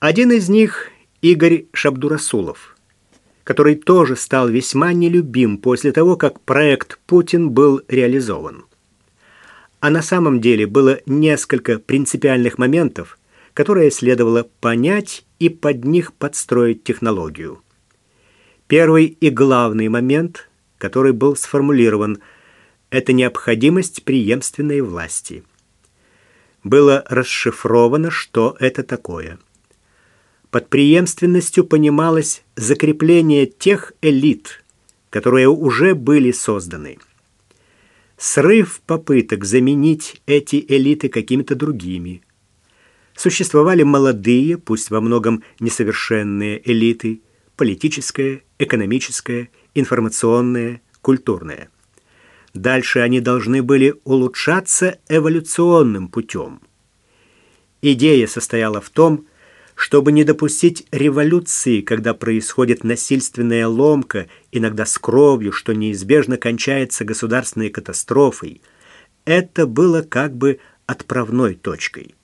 Один из них – Игорь Шабдурасулов, который тоже стал весьма нелюбим после того, как проект «Путин» был реализован. А на самом деле было несколько принципиальных моментов, которые следовало понять и под них подстроить технологию. Первый и главный момент, который был сформулирован, это необходимость преемственной власти. Было расшифровано, что это такое. Под преемственностью понималось закрепление тех элит, которые уже были созданы. Срыв попыток заменить эти элиты какими-то другими – Существовали молодые, пусть во многом несовершенные элиты, политическая, экономическая, информационная, культурная. Дальше они должны были улучшаться эволюционным путем. Идея состояла в том, чтобы не допустить революции, когда происходит насильственная ломка, иногда с кровью, что неизбежно кончается государственной катастрофой. Это было как бы отправной точкой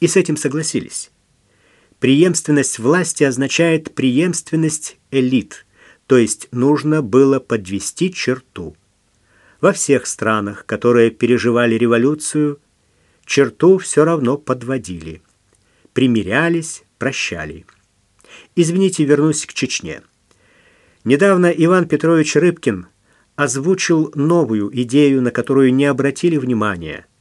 и с этим согласились. Преемственность власти означает преемственность элит, то есть нужно было подвести черту. Во всех странах, которые переживали революцию, черту все равно подводили. Примирялись, прощали. Извините, вернусь к Чечне. Недавно Иван Петрович Рыбкин озвучил новую идею, на которую не обратили внимания –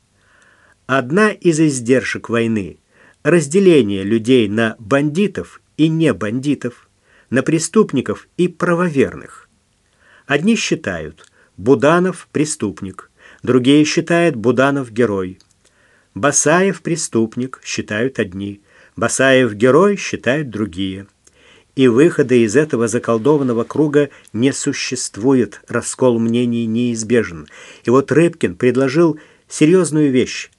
Одна из издержек войны – разделение людей на бандитов и не бандитов, на преступников и правоверных. Одни считают Буданов – преступник, другие считают Буданов – герой. Басаев – преступник, считают одни, Басаев – герой, считают другие. И выхода из этого заколдованного круга не существует, раскол мнений неизбежен. И вот Рыбкин предложил серьезную вещь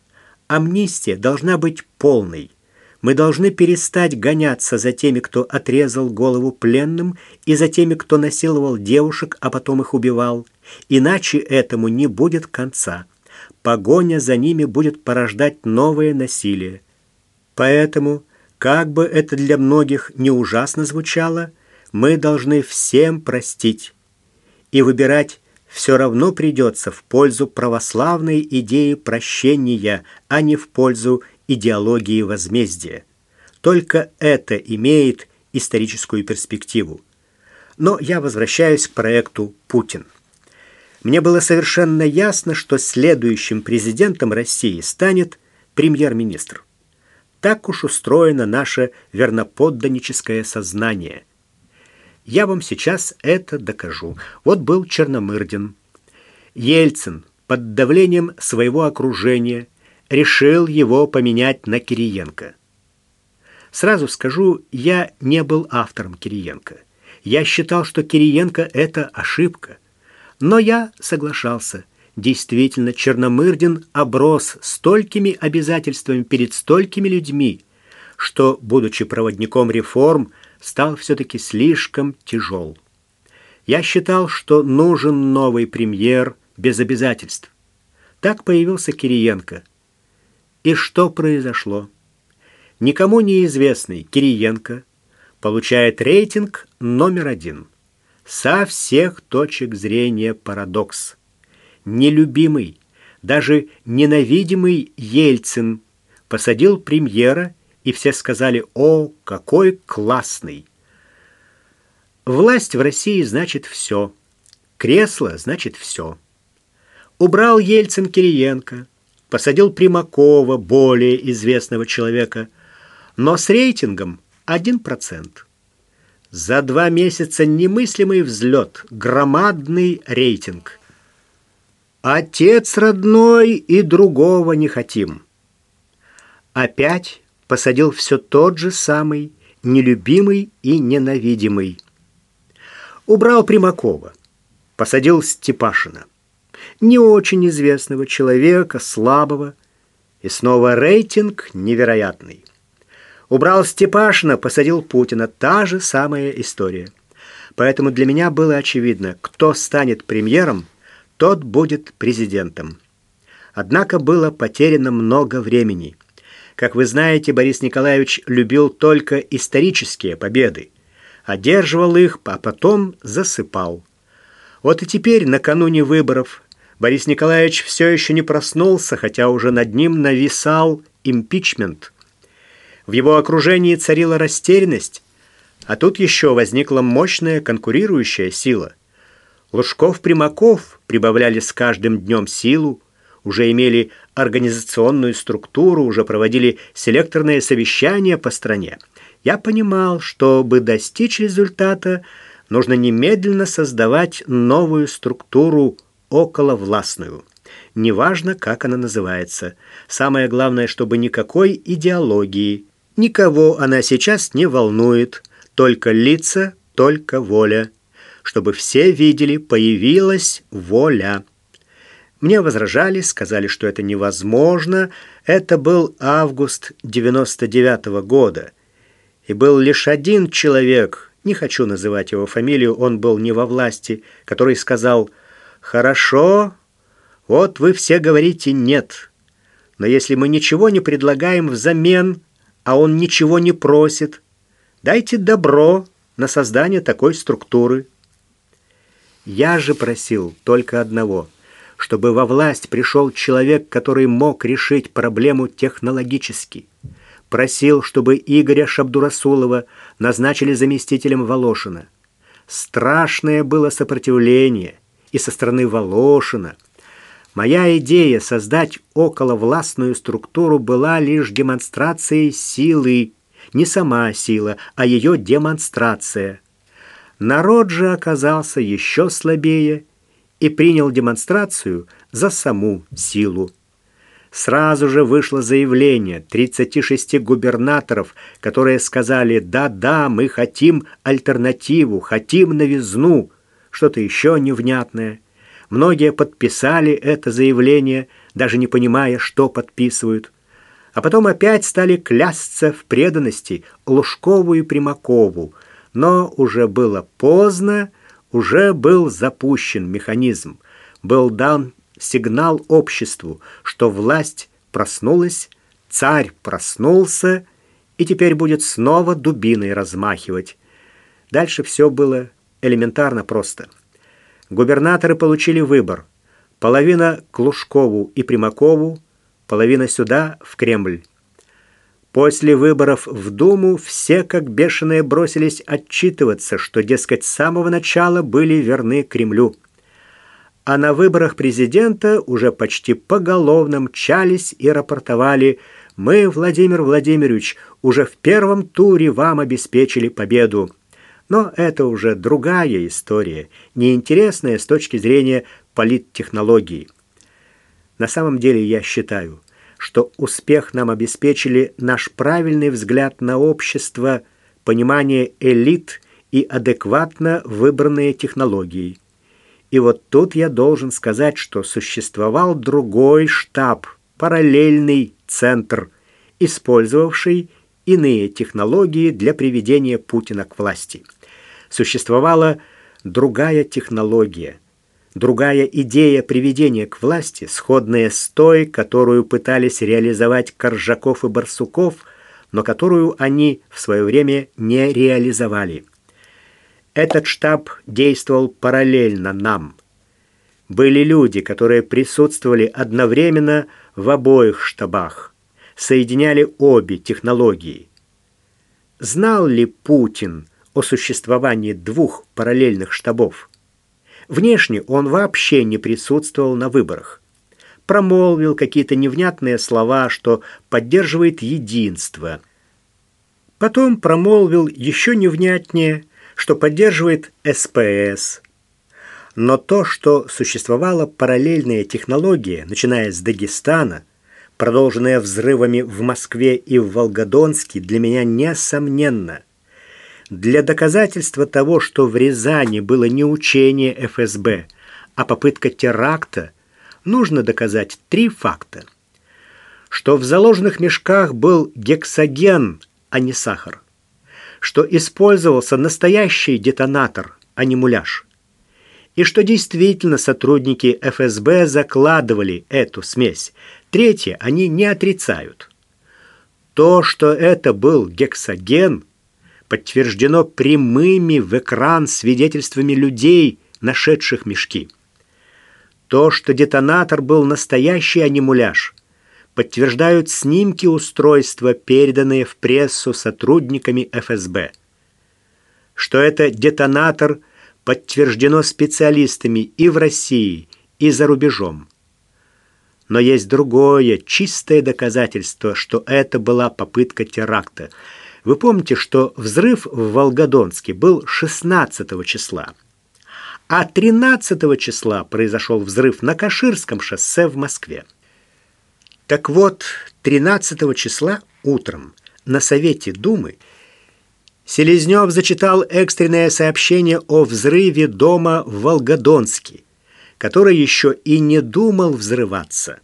Амнистия должна быть полной. Мы должны перестать гоняться за теми, кто отрезал голову пленным, и за теми, кто насиловал девушек, а потом их убивал. Иначе этому не будет конца. Погоня за ними будет порождать новое насилие. Поэтому, как бы это для многих не ужасно звучало, мы должны всем простить и выбирать все равно придется в пользу православной идеи прощения, а не в пользу идеологии возмездия. Только это имеет историческую перспективу. Но я возвращаюсь к проекту «Путин». Мне было совершенно ясно, что следующим президентом России станет премьер-министр. Так уж устроено наше верноподданническое сознание – я вам сейчас это докажу. Вот был Черномырдин. Ельцин под давлением своего окружения решил его поменять на Кириенко. Сразу скажу, я не был автором Кириенко. Я считал, что Кириенко – это ошибка. Но я соглашался. Действительно, Черномырдин оброс столькими обязательствами перед столькими людьми, что, будучи проводником реформ, стал все-таки слишком тяжел. Я считал, что нужен новый премьер без обязательств. Так появился Кириенко. И что произошло? Никому неизвестный Кириенко получает рейтинг номер один. Со всех точек зрения парадокс. Нелюбимый, даже ненавидимый Ельцин посадил премьера и все сказали «О, какой классный!». Власть в России значит все. Кресло значит все. Убрал Ельцин Кириенко, посадил Примакова, более известного человека, но с рейтингом 1%. За два месяца немыслимый взлет, громадный рейтинг. Отец родной и другого не хотим. Опять посадил все тот же самый, нелюбимый и ненавидимый. Убрал Примакова, посадил Степашина. Не очень известного человека, слабого, и снова рейтинг невероятный. Убрал Степашина, посадил Путина. Та же самая история. Поэтому для меня было очевидно, кто станет премьером, тот будет президентом. Однако было потеряно много времени – Как вы знаете, Борис Николаевич любил только исторические победы. Одерживал их, а потом засыпал. Вот и теперь, накануне выборов, Борис Николаевич все еще не проснулся, хотя уже над ним нависал импичмент. В его окружении царила растерянность, а тут еще возникла мощная конкурирующая сила. Лужков-Примаков прибавляли с каждым днем силу, уже имели организационную структуру, уже проводили селекторные совещания по стране. Я понимал, чтобы достичь результата, нужно немедленно создавать новую структуру околовластную. Неважно, как она называется. Самое главное, чтобы никакой идеологии. Никого она сейчас не волнует. Только лица, только воля. Чтобы все видели, появилась воля. Мне возражали, сказали, что это невозможно. Это был август 99 -го года. И был лишь один человек, не хочу называть его фамилию, он был не во власти, который сказал «Хорошо, вот вы все говорите «нет». Но если мы ничего не предлагаем взамен, а он ничего не просит, дайте добро на создание такой структуры. Я же просил только одного, чтобы во власть пришел человек, который мог решить проблему технологически. Просил, чтобы Игоря Шабдурасулова назначили заместителем Волошина. Страшное было сопротивление и со стороны Волошина – Моя идея создать околовластную структуру была лишь демонстрацией силы, не сама сила, а ее демонстрация. Народ же оказался еще слабее и принял демонстрацию за саму силу. Сразу же вышло заявление 36 губернаторов, которые сказали «да-да, мы хотим альтернативу, хотим новизну», что-то еще невнятное – Многие подписали это заявление, даже не понимая, что подписывают. А потом опять стали клясться в преданности Лужкову и Примакову. Но уже было поздно, уже был запущен механизм. Был дан сигнал обществу, что власть проснулась, царь проснулся и теперь будет снова дубиной размахивать. Дальше все было элементарно просто – губернаторы получили выбор. Половина к Лужкову и Примакову, половина сюда, в Кремль. После выборов в Думу все как бешеные бросились отчитываться, что, дескать, с самого начала были верны Кремлю. А на выборах президента уже почти поголовно мчались и рапортовали «Мы, Владимир Владимирович, уже в первом туре вам обеспечили победу». Но это уже другая история, неинтересная с точки зрения политтехнологии. На самом деле я считаю, что успех нам обеспечили наш правильный взгляд на общество, понимание элит и адекватно выбранные технологии. И вот тут я должен сказать, что существовал другой штаб, параллельный центр, использовавший иные технологии для приведения Путина к власти существовала другая технология, другая идея приведения к власти, сходная с той, которую пытались реализовать Коржаков и Барсуков, но которую они в свое время не реализовали. Этот штаб действовал параллельно нам. Были люди, которые присутствовали одновременно в обоих штабах, соединяли обе технологии. Знал ли Путин, о существовании двух параллельных штабов. Внешне он вообще не присутствовал на выборах. Промолвил какие-то невнятные слова, что поддерживает единство. Потом промолвил еще невнятнее, что поддерживает СПС. Но то, что существовала параллельная технология, начиная с Дагестана, продолженная взрывами в Москве и в Волгодонске, для меня несомненно. Для доказательства того, что в Рязани было не учение ФСБ, а попытка теракта, нужно доказать три факта. Что в заложенных мешках был гексоген, а не сахар. Что использовался настоящий детонатор, а не муляж. И что действительно сотрудники ФСБ закладывали эту смесь. Третье они не отрицают. То, что это был гексоген, подтверждено прямыми в экран свидетельствами людей, нашедших мешки. То, что детонатор был настоящий, а не муляж, подтверждают снимки устройства, переданные в прессу сотрудниками ФСБ. Что это детонатор подтверждено специалистами и в России, и за рубежом. Но есть другое, чистое доказательство, что это была попытка теракта. Вы помните, что взрыв в Волгодонске был 16 числа, а 13 числа произошел взрыв на Каширском шоссе в Москве. Так вот, 13 числа утром на Совете Думы Селезнев зачитал экстренное сообщение о взрыве дома в Волгодонске, который еще и не думал взрываться.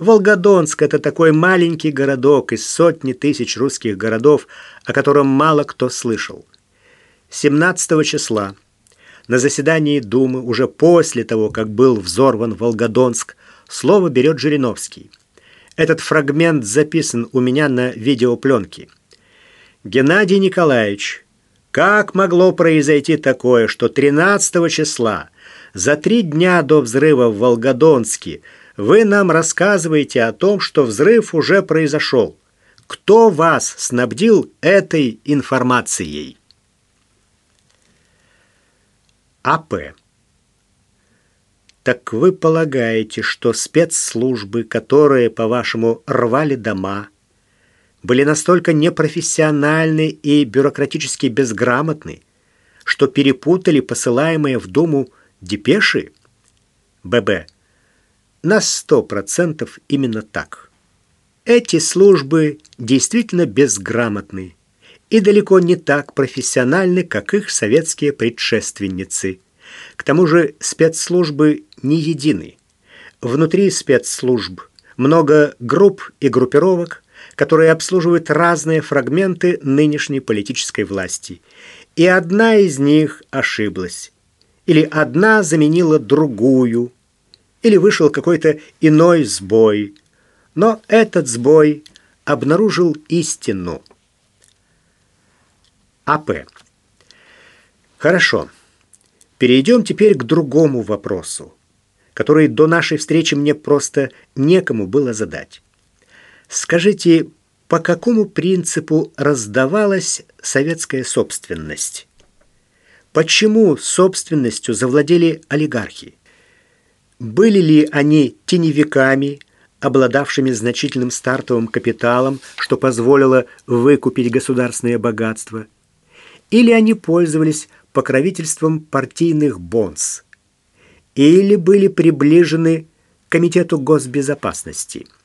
Волгодонск – это такой маленький городок из сотни тысяч русских городов, о котором мало кто слышал. 17 числа на заседании Думы, уже после того, как был взорван Волгодонск, слово берет Жириновский. Этот фрагмент записан у меня на видеопленке. Геннадий Николаевич, как могло произойти такое, что 13 числа, за три дня до взрыва в Волгодонске, вы нам рассказываете о том, что взрыв уже произошел? Кто вас снабдил этой информацией? АП. Так вы полагаете, что спецслужбы, которые, по-вашему, рвали дома, были настолько непрофессиональны и бюрократически безграмотны, что перепутали посылаемые в Думу депеши? ББ. На сто процентов именно так. Эти службы действительно безграмотны и далеко не так профессиональны, как их советские предшественницы. К тому же спецслужбы не едины. Внутри спецслужб много групп и группировок, которые обслуживают разные фрагменты нынешней политической власти. И одна из них ошиблась. Или одна заменила другую. Или вышел какой-то иной сбой. Но этот сбой обнаружил истину. АП. Хорошо. Перейдем теперь к другому вопросу, который до нашей встречи мне просто некому было задать. Скажите, по какому принципу раздавалась советская собственность? Почему собственностью завладели олигархи? Были ли они теневиками, обладавшими значительным стартовым капиталом, что позволило выкупить государственное богатство? Или они пользовались покровительством партийных бонс? Или были приближены к Комитету госбезопасности –